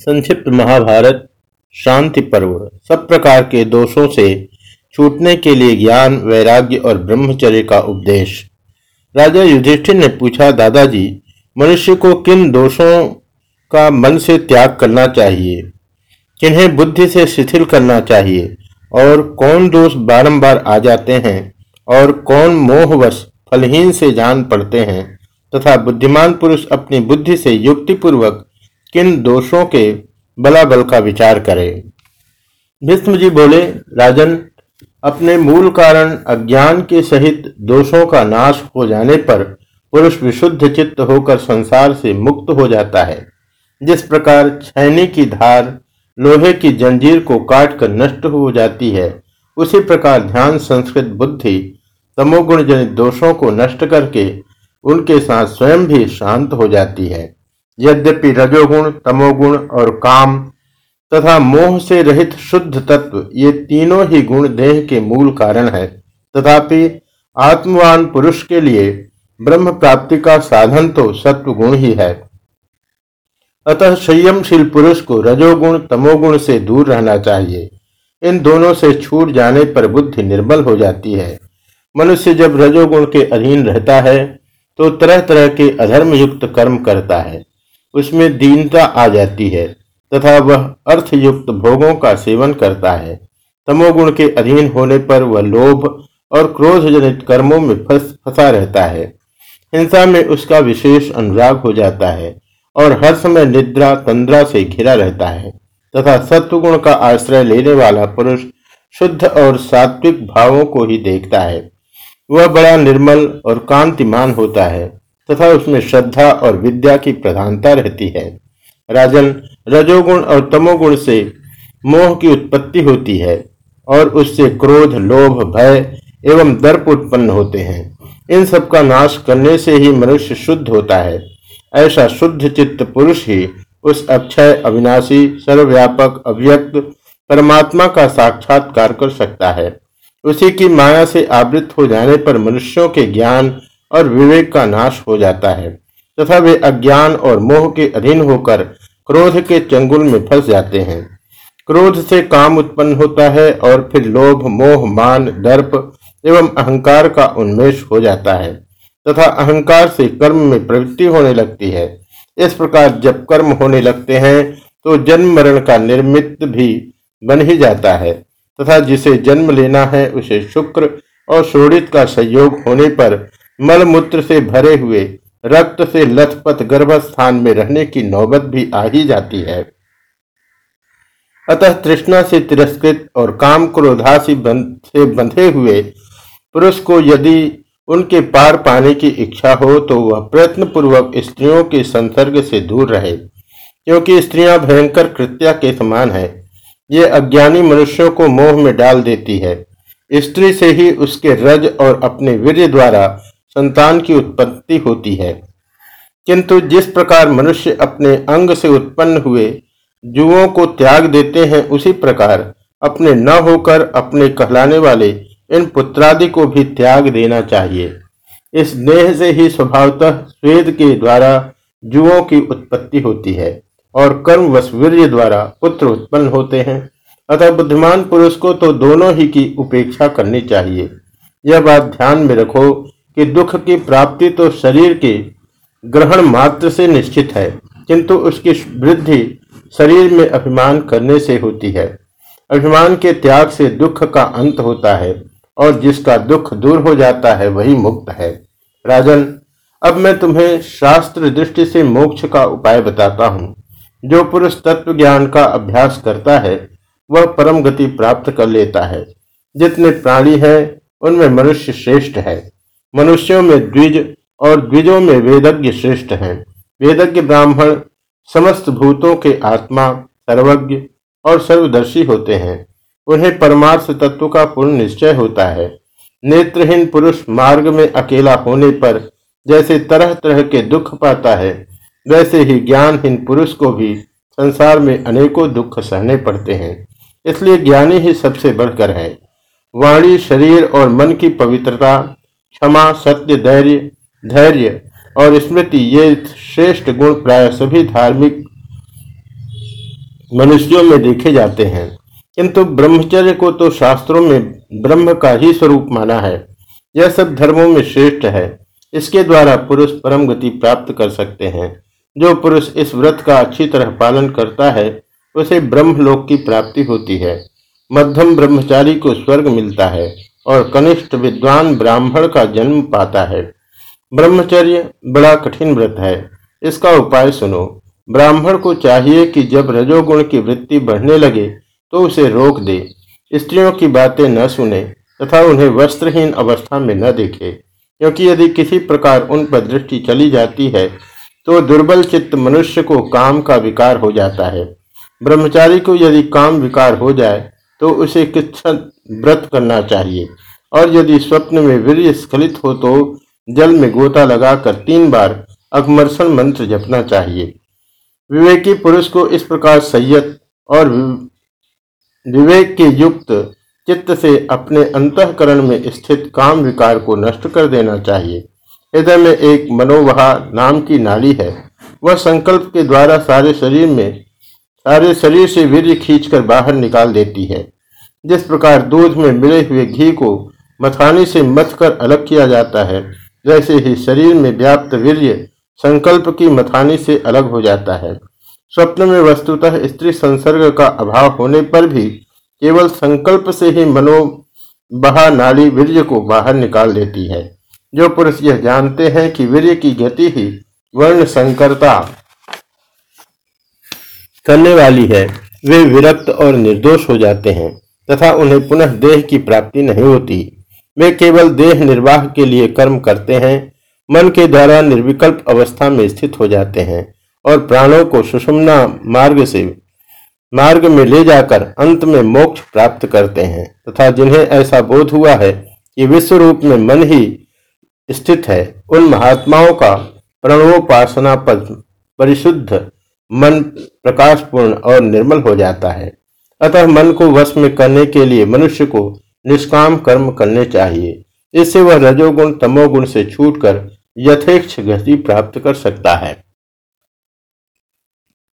संक्षिप्त महाभारत, शांति पर्व। सब प्रकार के दोषों से छूटने के लिए ज्ञान, वैराग्य और ब्रह्मचर्य का उपदेश। राजा युधिष्ठिर ने पूछा, दादाजी, मनुष्य को किन दोषों का मन से त्याग करना चाहिए? किन्हें बुद्धि से शिथिल करना चाहिए? और कौन दोष बारंबार आ जाते हैं? और कौन मोहवश, फलहीन से जान पड़ते हैं? तथा बुद्धिमान पुरुष अपनी बुद्धि से युक्तिपूर्वक किन दोषों के बलाबल का विचार करें। भीष्म जी बोले, राजन, अपने मूल कारण अज्ञान के सहित दोषों का नाश हो जाने पर पुरुष विशुद्ध चित्त होकर संसार से मुक्त हो जाता है। जिस प्रकार छैनी की धार लोहे की जंजीर को काट कर नष्ट हो जाती है, उसी प्रकार ध्यान संस्कृत बुद्धि तमोगुण जनित दोषों को नष्ट करके उनके साथ स्वयं भी शांत हो जाती है। यद्यपि रजोगुण, तमोगुण और काम तथा मोह से रहित शुद्ध तत्व, ये तीनों ही गुण देह के मूल कारण है। तथापि आत्मवान पुरुष के लिए ब्रह्म प्राप्ति का साधन तो सत्व गुण ही है। अतः संयमशील पुरुष को रजोगुण, तमोगुण से दूर रहना चाहिए। इन दोनों से छूट जाने पर बुद्धि निर्बल हो जाती है। मनुष्य जब रजोगुण के अधीन रहता है तो तरह तरह के अधर्म युक्त कर्म करता है। उसमें दीनता आ जाती है तथा वह अर्थयुक्त भोगों का सेवन करता है। तमोगुण के अधीन होने पर वह लोभ और क्रोध जनित कर्मों में फंस, फंसा रहता है। हिंसा में उसका विशेष अनुराग हो जाता है और हर समय निद्रा, तंद्रा से घिरा रहता है तथा सत्वगुण का आश्रय लेने वाला पुरुष शुद्ध और सात्विक भावों को ही देखता है। वह बड़ा निर्मल और कांतिमान होता है। तथा उसमें श्रद्धा और विद्या की प्रधानता रहती है। राजन रजोगुण और तमोगुण से मोह की उत्पत्ति होती है और उससे क्रोध, लोभ, भय एवं दर्प उत्पन्न होते हैं। इन सब का नाश करने से ही मनुष्य शुद्ध होता है। ऐसा शुद्ध चित्त पुरुष ही उस अक्षय, अविनाशी, सर्वव्यापक, अव्यक्त, परमात्मा का साक्षात्कार कर सकता है। उसी की माया से आवृत हो जाने पर मनुष्यों के ज्ञान और विवेक का नाश हो जाता है, तथा वे अज्ञान और मोह के अधीन होकर क्रोध के चंगुल में फंस जाते हैं। क्रोध से काम उत्पन्न होता है और फिर लोभ, मोह, मान, दर्प एवं अहंकार का उन्मेष हो जाता है, तथा अहंकार से कर्म में प्रवृत्ति होने लगती है। इस प्रकार जब कर्म होने लगते हैं तो जन्म मरण का निर्मित भी बन ही जाता है, तथा जिसे जन्म लेना है, उसे शुक्र और शोड़ित का संयोग होने पर मलमूत्र से भरे हुए, रक्त से लथपथ गर्भस्थान में रहने की नौबत भी आ ही जाती है। अतः तृष्णा से तिरस्कृत और काम क्रोधासी से बंधे हुए पुरुष को यदि उनके पार पाने की इच्छा हो तो वह प्रयत्न पूर्वक स्त्रियों के संसर्ग से दूर रहे, क्योंकि स्त्रियाँ भयंकर कृत्या के समान है। ये अज्ञानी मनुष्यों को मोह में डाल देती है। स्त्री से ही उसके रज और अपने वीर्य द्वारा संतान की उत्पत्ति होती है। किंतु जिस प्रकार मनुष्य अपने अंग से उत्पन्न हुए जुओं को त्याग देते हैं, उसी प्रकार अपने न होकर अपने कहलाने वाले इन पुत्रादि को भी त्याग देना चाहिए। इस देह से ही स्वभावतः स्वेद के द्वारा जुओं की उत्पत्ति होती है और कर्म वीर्य द्वारा पुत्र उत्पन्न होते हैं। अतः बुद्धिमान पुरुष को तो दोनों ही की उपेक्षा करनी चाहिए। यह बात ध्यान में रखो कि दुख की प्राप्ति तो शरीर के ग्रहण मात्र से निश्चित है, किंतु उसकी वृद्धि शरीर में अभिमान करने से होती है। अभिमान के त्याग से दुख का अंत होता है, और जिसका दुख दूर हो जाता है, वही मुक्त है। राजन, अब मैं तुम्हें शास्त्र दृष्टि से मोक्ष का उपाय बताता हूँ। जो पुरुष तत्व ज्ञान का अभ्यास करता है, वह परम गति प्राप्त कर लेता है। जितने प्राणी हैं, उनमें मनुष्य श्रेष्ठ है। मनुष्यों में द्विज और द्विजों में वेदज्ञ श्रेष्ठ हैं। वेदज्ञ ब्राह्मण समस्त भूतों के आत्मा, सर्वज्ञ और सर्वदर्शी होते हैं। उन्हें परमार्थ तत्व का पूर्ण निश्चय होता है। नेत्रहीन पुरुष मार्ग में अकेला होने पर जैसे तरह तरह के दुख पाता है, वैसे ही ज्ञानहीन पुरुष को भी संसार में अनेकों दुख सहने पड़ते हैं। इसलिए ज्ञानी ही सबसे बढ़कर है। वाणी, शरीर और मन की पवित्रता क्षमा, सत्य, धैर्य धैर्य और स्मृति, ये श्रेष्ठ गुण प्राय सभी धार्मिक मनुष्यों में देखे जाते हैं। किंतु ब्रह्मचर्य को तो शास्त्रों में ब्रह्म का ही स्वरूप माना है। यह सब धर्मों में श्रेष्ठ है। इसके द्वारा पुरुष परम गति प्राप्त कर सकते हैं। जो पुरुष इस व्रत का अच्छी तरह पालन करता है, उसे ब्रह्मलोक की प्राप्ति होती है। मध्यम ब्रह्मचारी को स्वर्ग मिलता है। और कनिष्ठ विद्वान ब्राह्मण का जन्म पाता है। ब्रह्मचर्य बड़ा कठिन व्रत है। इसका उपाय सुनो। ब्राह्मण को चाहिए कि जब रजोगुण की वृत्ति बढ़ने लगे तो उसे रोक दे। स्त्रियों की बातें न सुने तथा उन्हें वस्त्रहीन अवस्था में न देखे। क्योंकि यदि किसी प्रकार उन पर दृष्टि चली जाती है तो दुर्बल चित्त मनुष्य को काम का विकार हो जाता है। ब्रह्मचारी को यदि काम विकार हो जाए तो उसे किच्छन व्रत करना चाहिए। और यदि स्वप्न में वीर स्खलित हो तो जल में गोता लगाकर तीन बार अघमर्षण मंत्र जपना चाहिए। विवेकी पुरुष को इस प्रकार संयत और विवेक के युक्त चित्त से अपने अंतकरण में स्थित काम विकार को नष्ट कर देना चाहिए। हृदय में एक मनोवहा नाम की नाली है। वह संकल्प के द्वारा सारे शरीर में सारे शरीर से वीर्य खींचकर बाहर निकाल देती है। जिस प्रकार दूध में मिले हुए घी को मथानी से मथ कर अलग किया जाता है, वैसे ही शरीर में व्याप्त वीर्य संकल्प की मथानी से अलग हो जाता है। स्वप्न में वस्तुतः स्त्री संसर्ग का अभाव होने पर भी केवल संकल्प से ही मनो बहा नाली वीर्य को बाहर निकाल देती है। जो पुरुष यह जानते हैं कि वीर्य की गति ही वर्ण संकरता करने वाली है, वे विरक्त और निर्दोष हो जाते हैं, तथा उन्हें पुनः देह की प्राप्ति नहीं होती। वे केवल देह निर्वाह के लिए कर्म करते हैं, मन के द्वारा निर्विकल्प अवस्था में स्थित हो जाते हैं, और प्राणों को सुषुम्ना मार्ग से, मार्ग में ले जाकर अंत में मोक्ष प्राप्त करते हैं, तथा जिन्हें ऐसा बोध हुआ है कि विश्व रूप में मन ही स्थित है, उन महात्माओं का प्रणवोपासना पद परिशुद्ध मन प्रकाशपूर्ण और निर्मल हो जाता है। अतः मन को वश में करने के लिए मनुष्य को निष्काम कर्म करने चाहिए। इससे वह रजोगुण तमोगुण से छूटकर यथेक्ष गति प्राप्त कर सकता है।